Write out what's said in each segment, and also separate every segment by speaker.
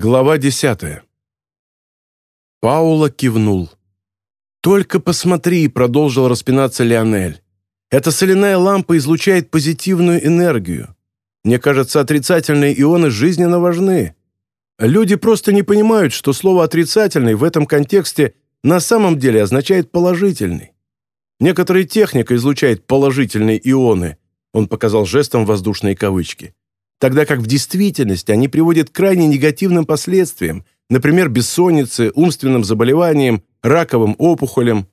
Speaker 1: Глава десятая. Паула кивнул. «Только посмотри», — продолжил распинаться Леонель. «Эта соляная лампа излучает позитивную энергию. Мне кажется, отрицательные ионы жизненно важны. Люди просто не понимают, что слово «отрицательный» в этом контексте на самом деле означает «положительный». Некоторая техника излучает положительные ионы, он показал жестом воздушные кавычки тогда как в действительности они приводят к крайне негативным последствиям, например, бессоннице, умственным заболеваниям, раковым опухолям.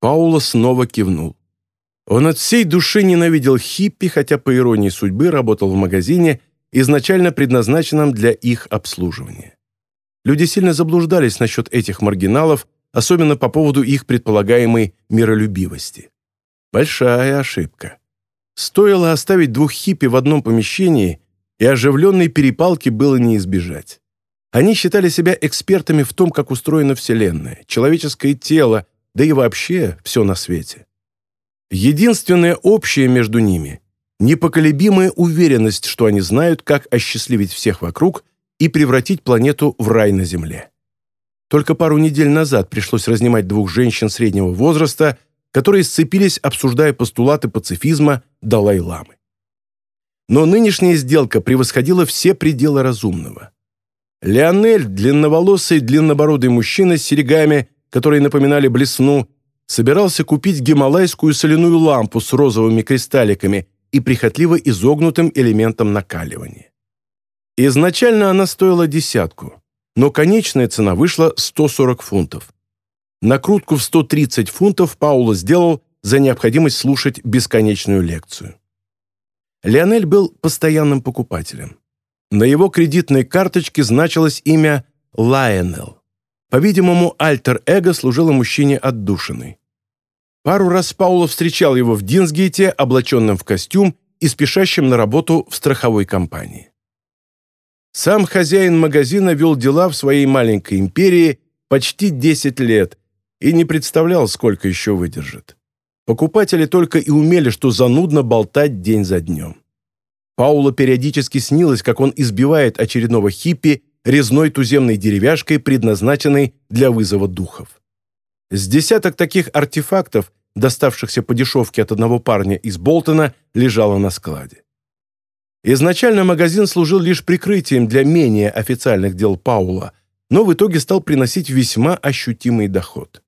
Speaker 1: Паула снова кивнул. Он от всей души ненавидел хиппи, хотя, по иронии судьбы, работал в магазине, изначально предназначенном для их обслуживания. Люди сильно заблуждались насчет этих маргиналов, особенно по поводу их предполагаемой миролюбивости. Большая ошибка. Стоило оставить двух хиппи в одном помещении, и оживленной перепалки было не избежать. Они считали себя экспертами в том, как устроена Вселенная, человеческое тело, да и вообще все на свете. Единственное общее между ними – непоколебимая уверенность, что они знают, как осчастливить всех вокруг и превратить планету в рай на Земле. Только пару недель назад пришлось разнимать двух женщин среднего возраста – которые сцепились, обсуждая постулаты пацифизма Далай-ламы. Но нынешняя сделка превосходила все пределы разумного. Леонель, длинноволосый, длиннобородый мужчина с серьгами, которые напоминали блесну, собирался купить гималайскую соляную лампу с розовыми кристалликами и прихотливо изогнутым элементом накаливания. Изначально она стоила десятку, но конечная цена вышла 140 фунтов. Накрутку в 130 фунтов Паула сделал за необходимость слушать бесконечную лекцию. Леонель был постоянным покупателем. На его кредитной карточке значилось имя Лайонел. По-видимому, альтер-эго служило мужчине отдушиной. Пару раз Паула встречал его в Динсгейте, облаченном в костюм и спешащим на работу в страховой компании. Сам хозяин магазина вел дела в своей маленькой империи почти 10 лет и не представлял, сколько еще выдержит. Покупатели только и умели, что занудно болтать день за днем. Паула периодически снилось, как он избивает очередного хиппи резной туземной деревяшкой, предназначенной для вызова духов. С десяток таких артефактов, доставшихся по дешевке от одного парня из Болтона, лежало на складе. Изначально магазин служил лишь прикрытием для менее официальных дел Паула, но в итоге стал приносить весьма ощутимый доход.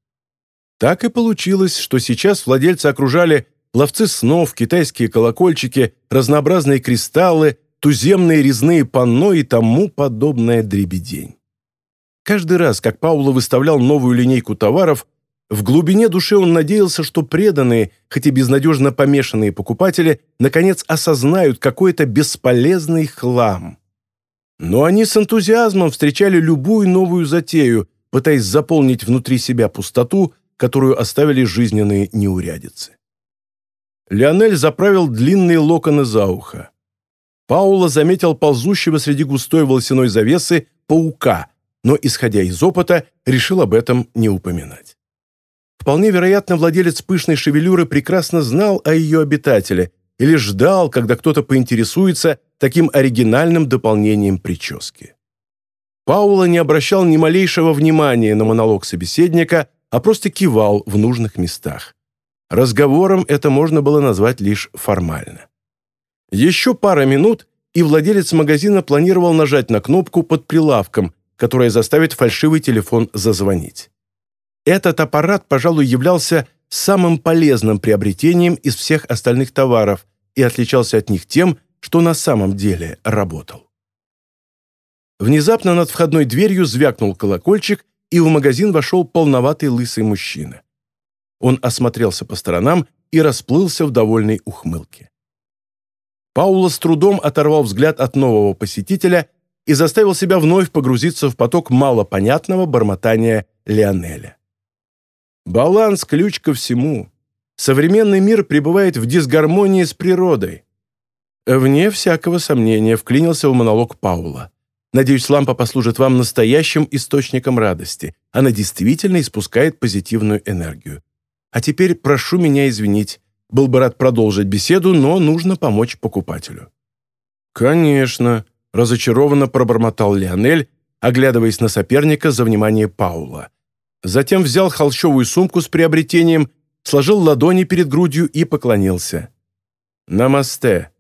Speaker 1: Так и получилось, что сейчас владельцы окружали ловцы снов, китайские колокольчики, разнообразные кристаллы, туземные резные панно и тому подобное дребедень. Каждый раз, как Пауло выставлял новую линейку товаров, в глубине души он надеялся, что преданные, хоть и безнадежно помешанные покупатели, наконец осознают какой-то бесполезный хлам. Но они с энтузиазмом встречали любую новую затею, пытаясь заполнить внутри себя пустоту, которую оставили жизненные неурядицы. Леонель заправил длинные локоны за ухо. Паула заметил ползущего среди густой волосяной завесы паука, но, исходя из опыта, решил об этом не упоминать. Вполне вероятно, владелец пышной шевелюры прекрасно знал о ее обитателе или ждал, когда кто-то поинтересуется таким оригинальным дополнением прически. Паула не обращал ни малейшего внимания на монолог собеседника, а просто кивал в нужных местах. Разговором это можно было назвать лишь формально. Еще пара минут, и владелец магазина планировал нажать на кнопку под прилавком, которая заставит фальшивый телефон зазвонить. Этот аппарат, пожалуй, являлся самым полезным приобретением из всех остальных товаров и отличался от них тем, что на самом деле работал. Внезапно над входной дверью звякнул колокольчик, и в магазин вошел полноватый лысый мужчина. Он осмотрелся по сторонам и расплылся в довольной ухмылке. Паула с трудом оторвал взгляд от нового посетителя и заставил себя вновь погрузиться в поток малопонятного бормотания Леонеля. Баланс – ключ ко всему. Современный мир пребывает в дисгармонии с природой. Вне всякого сомнения вклинился в монолог Паула. Надеюсь, лампа послужит вам настоящим источником радости. Она действительно испускает позитивную энергию. А теперь прошу меня извинить. Был бы рад продолжить беседу, но нужно помочь покупателю». «Конечно», разочарованно пробормотал Леонель, оглядываясь на соперника за внимание Паула. Затем взял холщовую сумку с приобретением, сложил ладони перед грудью и поклонился. «Намасте».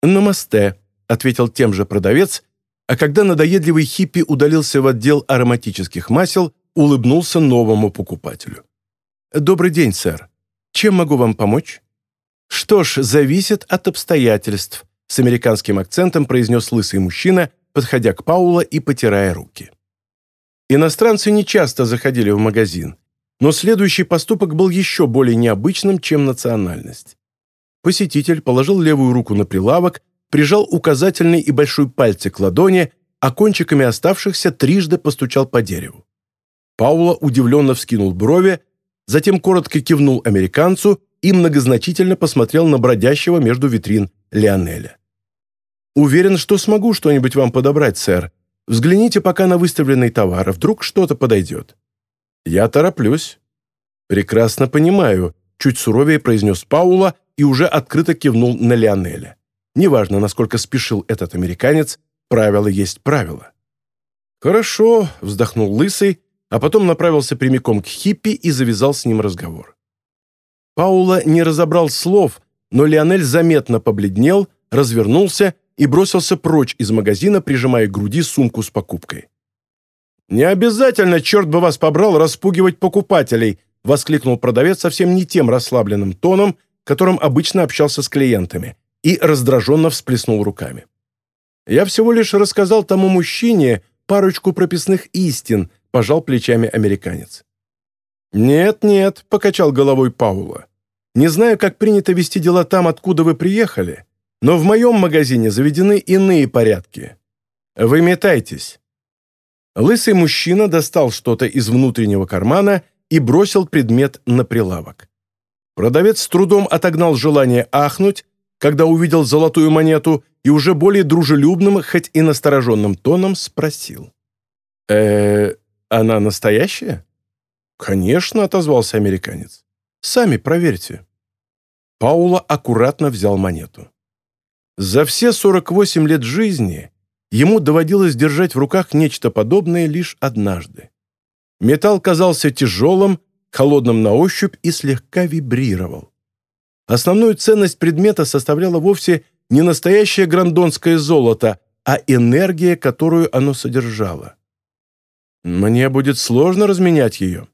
Speaker 1: «Намасте», — ответил тем же продавец, а когда надоедливый хиппи удалился в отдел ароматических масел, улыбнулся новому покупателю. «Добрый день, сэр. Чем могу вам помочь?» «Что ж, зависит от обстоятельств», — с американским акцентом произнес лысый мужчина, подходя к Паула и потирая руки. Иностранцы не часто заходили в магазин, но следующий поступок был еще более необычным, чем национальность. Посетитель положил левую руку на прилавок, прижал указательный и большой пальцы к ладони, а кончиками оставшихся трижды постучал по дереву. Паула удивленно вскинул брови, затем коротко кивнул американцу и многозначительно посмотрел на бродящего между витрин Лионеля. «Уверен, что смогу что-нибудь вам подобрать, сэр. Взгляните пока на выставленный товар, вдруг что-то подойдет». «Я тороплюсь». «Прекрасно понимаю», — чуть суровее произнес Паула и уже открыто кивнул на Лионеля. Неважно, насколько спешил этот американец, правило есть правило. «Хорошо», — вздохнул Лысый, а потом направился прямиком к хиппи и завязал с ним разговор. Паула не разобрал слов, но Лионель заметно побледнел, развернулся и бросился прочь из магазина, прижимая к груди сумку с покупкой. «Не обязательно, черт бы вас побрал, распугивать покупателей!» воскликнул продавец совсем не тем расслабленным тоном, которым обычно общался с клиентами, и раздраженно всплеснул руками. «Я всего лишь рассказал тому мужчине парочку прописных истин», пожал плечами американец. «Нет-нет», — покачал головой Паула. «Не знаю, как принято вести дела там, откуда вы приехали, но в моем магазине заведены иные порядки. Вы метайтесь». Лысый мужчина достал что-то из внутреннего кармана и бросил предмет на прилавок. Продавец с трудом отогнал желание ахнуть, когда увидел золотую монету и уже более дружелюбным, хоть и настороженным тоном спросил. э она настоящая?» «Конечно», — отозвался американец. «Сами проверьте». Паула аккуратно взял монету. За все 48 лет жизни ему доводилось держать в руках нечто подобное лишь однажды. Металл казался тяжелым, холодным на ощупь и слегка вибрировал. Основную ценность предмета составляла вовсе не настоящее грандонское золото, а энергия, которую оно содержало. Мне будет сложно разменять ее.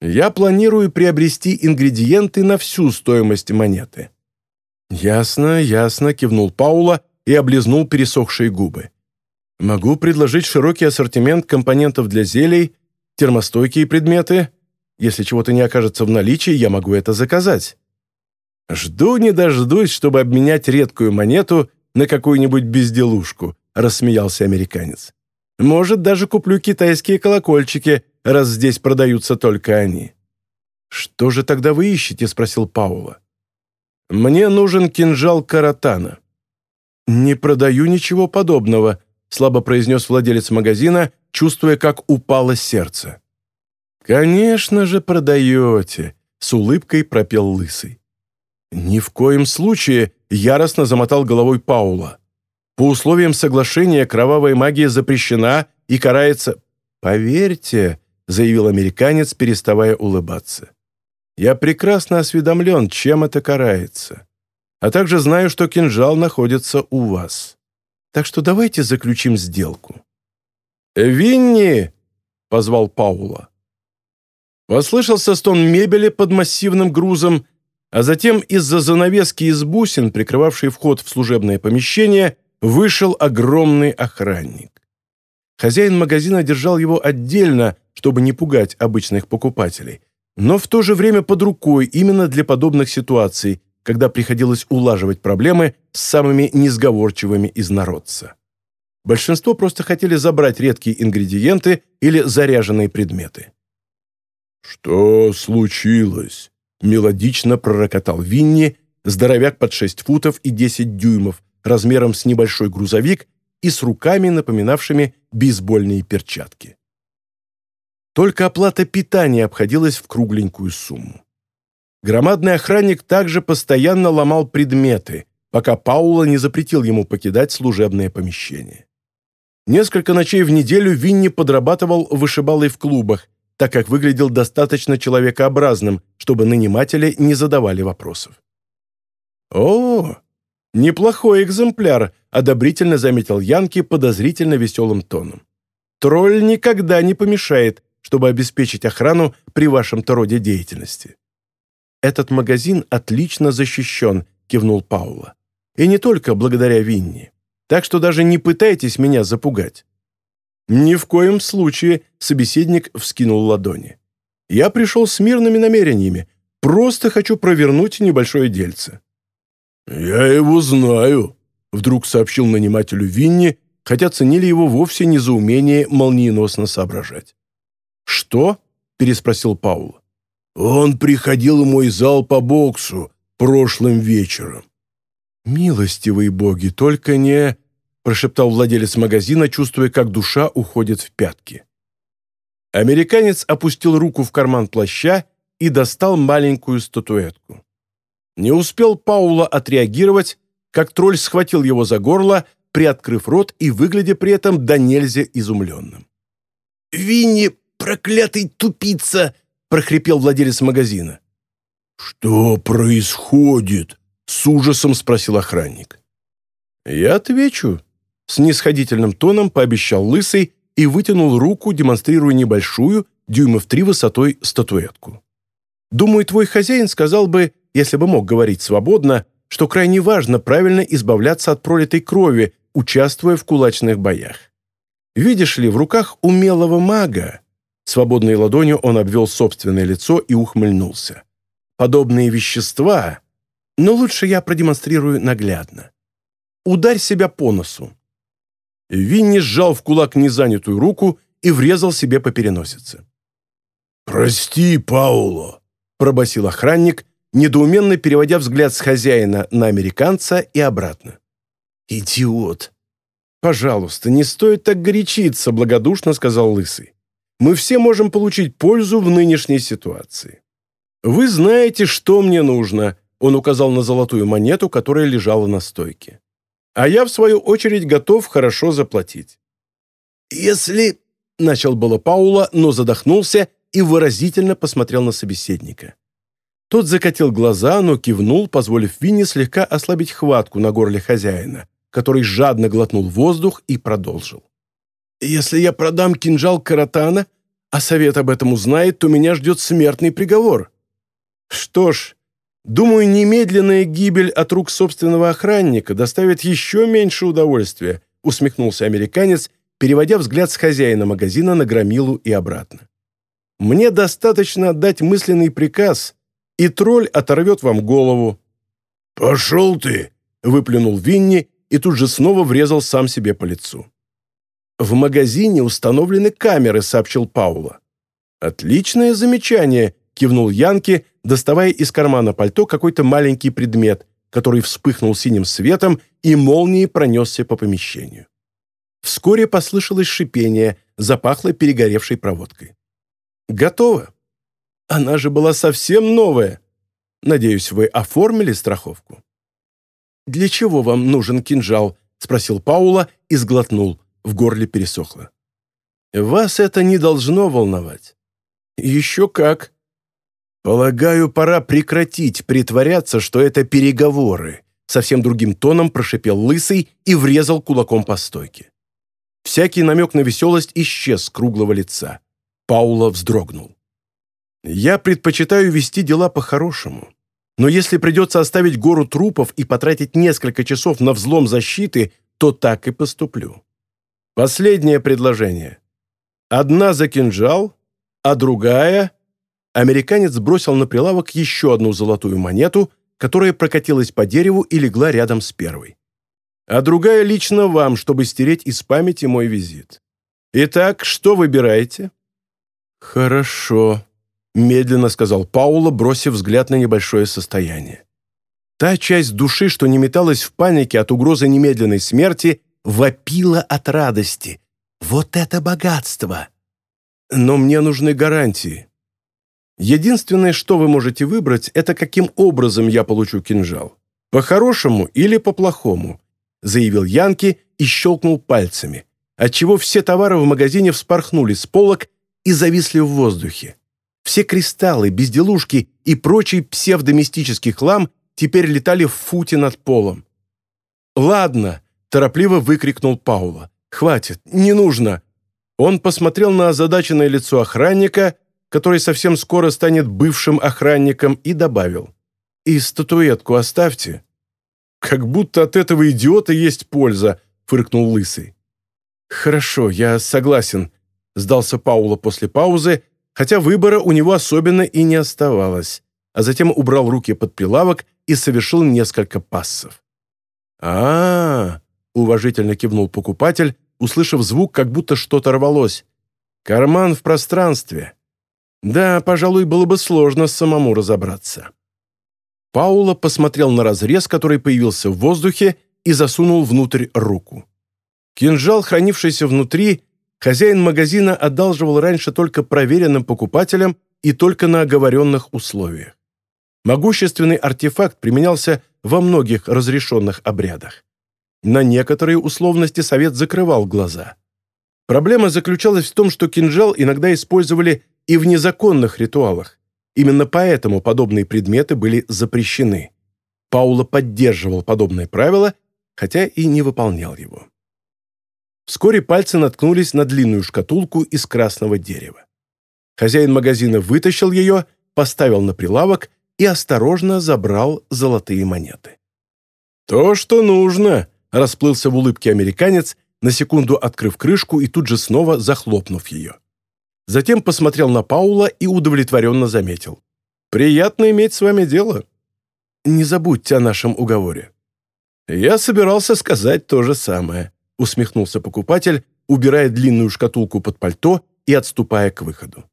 Speaker 1: Я планирую приобрести ингредиенты на всю стоимость монеты». «Ясно, ясно», — кивнул Паула и облизнул пересохшие губы. «Могу предложить широкий ассортимент компонентов для зелий, термостойкие предметы. Если чего-то не окажется в наличии, я могу это заказать». «Жду не дождусь, чтобы обменять редкую монету на какую-нибудь безделушку», — рассмеялся американец. Может, даже куплю китайские колокольчики, раз здесь продаются только они». «Что же тогда вы ищете?» — спросил Паула. «Мне нужен кинжал Каратана». «Не продаю ничего подобного», — слабо произнес владелец магазина, чувствуя, как упало сердце. «Конечно же продаете», — с улыбкой пропел Лысый. «Ни в коем случае», — яростно замотал головой Паула. По условиям соглашения кровавая магия запрещена и карается... «Поверьте», — заявил американец, переставая улыбаться. «Я прекрасно осведомлен, чем это карается. А также знаю, что кинжал находится у вас. Так что давайте заключим сделку». «Винни!» — позвал Паула. Послышался стон мебели под массивным грузом, а затем из-за занавески из бусин, прикрывавшей вход в служебное помещение, вышел огромный охранник. Хозяин магазина держал его отдельно, чтобы не пугать обычных покупателей, но в то же время под рукой именно для подобных ситуаций, когда приходилось улаживать проблемы с самыми несговорчивыми из народца. Большинство просто хотели забрать редкие ингредиенты или заряженные предметы.
Speaker 2: «Что случилось?» — мелодично пророкотал Винни, здоровяк под 6 футов и 10 дюймов, размером с небольшой грузовик и с руками, напоминавшими бейсбольные перчатки. Только оплата питания обходилась в кругленькую сумму. Громадный охранник также постоянно ломал предметы,
Speaker 1: пока Паула не запретил ему покидать служебное помещение. Несколько ночей в неделю Винни подрабатывал вышибалой в клубах, так как выглядел достаточно человекообразным, чтобы наниматели не задавали вопросов. «О, неплохой экземпляр», — одобрительно заметил Янки подозрительно веселым тоном. «Тролль никогда не помешает, чтобы обеспечить охрану при вашем-то роде деятельности». «Этот магазин отлично защищен», — кивнул Паула. «И не только благодаря Винни. Так что даже не пытайтесь меня запугать». «Ни в коем случае», — собеседник вскинул ладони. «Я пришел с мирными намерениями. Просто хочу провернуть небольшое дельце».
Speaker 2: «Я его знаю», — вдруг сообщил нанимателю Винни, хотя ценили его вовсе не за умение молниеносно соображать.
Speaker 1: «Что?» — переспросил Паул.
Speaker 2: «Он приходил в мой зал по боксу прошлым вечером.
Speaker 1: «Милостивые боги, только не...» — прошептал владелец магазина, чувствуя, как душа уходит в пятки. Американец опустил руку в карман плаща и достал маленькую статуэтку. Не успел Паула отреагировать, как тролль схватил его за горло, приоткрыв рот и выглядя при этом до нельзя изумленным.
Speaker 3: «Винни, проклятый тупица!» — прохрипел владелец магазина.
Speaker 2: «Что происходит?» С ужасом спросил охранник.
Speaker 1: «Я отвечу», — с нисходительным тоном пообещал Лысый и вытянул руку, демонстрируя небольшую, дюймов три высотой, статуэтку. «Думаю, твой хозяин сказал бы, если бы мог говорить свободно, что крайне важно правильно избавляться от пролитой крови, участвуя в кулачных боях. Видишь ли, в руках умелого мага...» Свободной ладонью он обвел собственное лицо и ухмыльнулся. «Подобные вещества но лучше я продемонстрирую наглядно. Ударь себя по носу». Винни сжал в кулак незанятую руку и врезал себе по переносице.
Speaker 2: «Прости, Пауло», — пробасил охранник,
Speaker 1: недоуменно переводя взгляд с хозяина на американца и обратно.
Speaker 3: «Идиот!»
Speaker 1: «Пожалуйста, не стоит так горячиться», — благодушно сказал Лысый. «Мы все можем получить пользу в нынешней ситуации. Вы знаете, что мне нужно, он указал на золотую монету, которая лежала на стойке. «А я, в свою очередь, готов хорошо заплатить».
Speaker 3: «Если...» — начал было
Speaker 1: Паула, но задохнулся и выразительно посмотрел на собеседника. Тот закатил глаза, но кивнул, позволив Винни слегка ослабить хватку на горле хозяина, который жадно глотнул воздух и продолжил. «Если я продам кинжал Каратана, а совет об этом узнает, то меня ждет смертный приговор. Что ж, Думаю, немедленная гибель от рук собственного охранника доставит еще меньше удовольствия, усмехнулся американец, переводя взгляд с хозяина магазина на громилу и обратно. Мне достаточно отдать мысленный приказ, и тролль оторвет вам голову.
Speaker 2: «Пошел ты!» — выплюнул Винни и тут же снова врезал сам себе по лицу.
Speaker 1: «В магазине установлены камеры», — сообщил Паула. «Отличное замечание», — кивнул Янки, доставая из кармана пальто какой-то маленький предмет, который вспыхнул синим светом и молнией пронесся по помещению. Вскоре послышалось шипение, запахло перегоревшей проводкой. «Готово. Она же была совсем новая. Надеюсь, вы оформили страховку?» «Для чего вам нужен кинжал?» — спросил Паула и сглотнул. В горле пересохло. «Вас это не должно волновать». «Еще как», «Полагаю, пора прекратить притворяться, что это переговоры», совсем другим тоном прошипел Лысый и врезал кулаком по стойке. Всякий намек на веселость исчез с круглого лица. Паула вздрогнул. «Я предпочитаю вести дела по-хорошему. Но если придется оставить гору трупов и потратить несколько часов на взлом защиты, то так и поступлю. Последнее предложение. Одна за кинжал, а другая американец бросил на прилавок еще одну золотую монету, которая прокатилась по дереву и легла рядом с первой. А другая лично вам, чтобы стереть из памяти мой визит. Итак, что выбираете? Хорошо, медленно сказал Паула, бросив взгляд на небольшое состояние. Та часть души, что не металась в панике от угрозы немедленной смерти, вопила от радости. Вот это богатство! Но мне нужны гарантии. Единственное, что вы можете выбрать, это каким образом я получу кинжал. По-хорошему или по-плохому, заявил Янки и щелкнул пальцами, отчего все товары в магазине вспорхнули с полок и зависли в воздухе. Все кристаллы, безделушки и прочий псевдомистический хлам теперь летали в футе над полом. «Ладно», — торопливо выкрикнул Паула. «Хватит, не нужно». Он посмотрел на озадаченное лицо охранника, который совсем скоро станет бывшим охранником, и добавил. «И статуэтку оставьте». «Как будто от этого идиота есть польза», — фыркнул Лысый. «Хорошо, я согласен», — сдался Паула после паузы, хотя выбора у него особенно и не оставалось, а затем убрал руки под прилавок и совершил несколько пассов. а, -а, -а уважительно кивнул покупатель, услышав звук, как будто что-то рвалось. «Карман в пространстве». Да, пожалуй, было бы сложно самому разобраться. Паула посмотрел на разрез, который появился в воздухе, и засунул внутрь руку. Кинжал, хранившийся внутри, хозяин магазина одалживал раньше только проверенным покупателям и только на оговоренных условиях. Могущественный артефакт применялся во многих разрешенных обрядах. На некоторые условности совет закрывал глаза. Проблема заключалась в том, что кинжал иногда использовали и в незаконных ритуалах. Именно поэтому подобные предметы были запрещены. Паула поддерживал подобное правило, хотя и не выполнял его. Вскоре пальцы наткнулись на длинную шкатулку из красного дерева. Хозяин магазина вытащил ее, поставил на прилавок и осторожно забрал золотые монеты. «То, что нужно», — расплылся в улыбке американец, на секунду открыв крышку и тут же снова захлопнув ее. Затем посмотрел на Паула и удовлетворенно заметил. «Приятно иметь с вами дело. Не забудьте о нашем уговоре». «Я собирался сказать то же самое», — усмехнулся покупатель, убирая длинную шкатулку под пальто и отступая к выходу.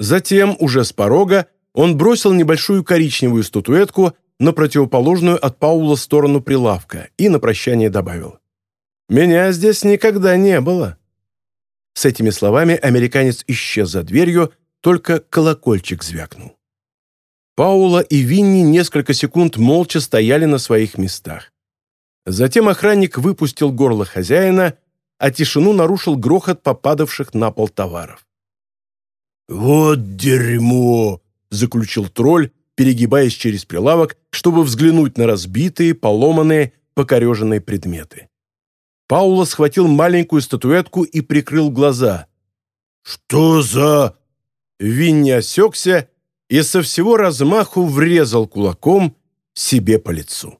Speaker 1: Затем, уже с порога, он бросил небольшую коричневую статуэтку на противоположную от Паула сторону прилавка и на прощание добавил. «Меня здесь никогда не было». С этими словами американец исчез за дверью, только колокольчик звякнул. Паула и Винни несколько секунд молча стояли на своих местах. Затем охранник выпустил горло хозяина, а тишину нарушил грохот попадавших на пол товаров.
Speaker 3: «Вот дерьмо!» — заключил тролль, перегибаясь через прилавок, чтобы взглянуть на разбитые, поломанные, покореженные предметы.
Speaker 1: Паула схватил маленькую статуэтку и прикрыл глаза.
Speaker 3: «Что за...»
Speaker 1: Винни осекся и со всего размаху врезал кулаком себе по лицу.